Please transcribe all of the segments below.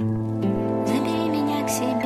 Забери меня к себе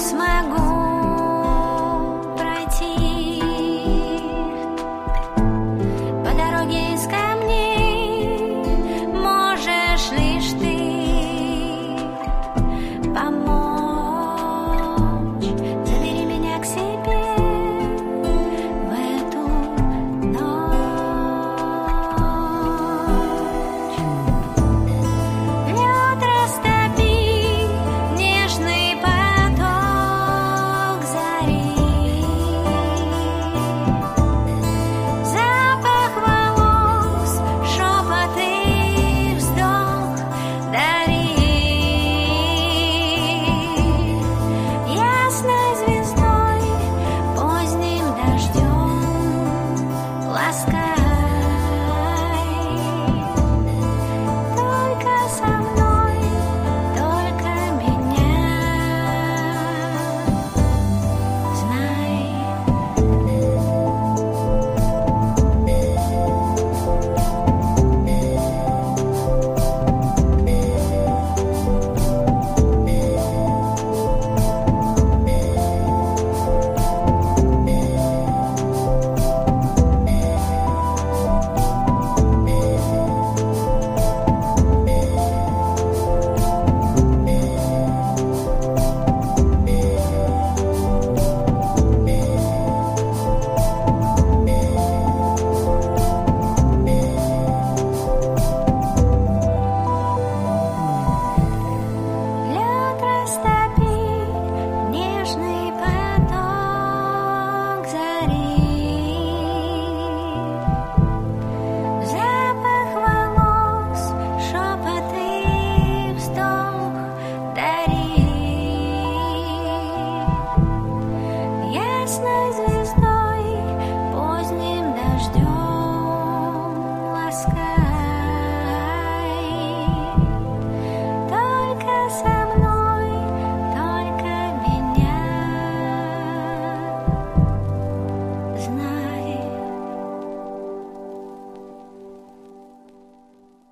смогу nice